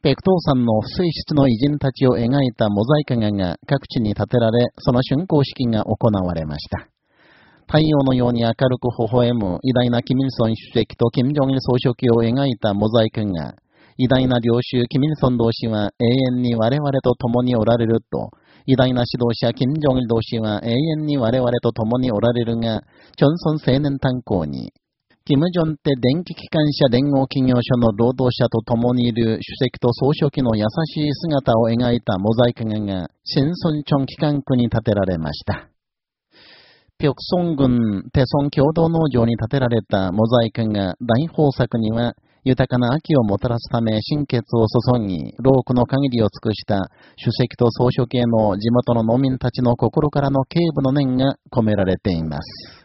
北東山の水質の偉人たちを描いたモザイク画が各地に建てられ、その竣工式が行われました。太陽のように明るく微笑む偉大なキミルソン主席とキム・ジョンイル総書記を描いたモザイク画、偉大な領袖キミルソン同士は永遠に我々と共におられると、偉大な指導者キム・ジョンイル同士は永遠に我々と共におられるが、チョンソン青年炭鉱に、キム・ジョンテ電気機関車連合企業所の労働者と共にいる主席と総書記の優しい姿を描いたモザイク画が、新村町機関区に建てられました。ピョクソン郡テソン共同農場に建てられたモザイク画大豊作には、豊かな秋をもたらすため心血を注ぎ、労苦の限りを尽くした主席と総書記への地元の農民たちの心からの警部の念が込められています。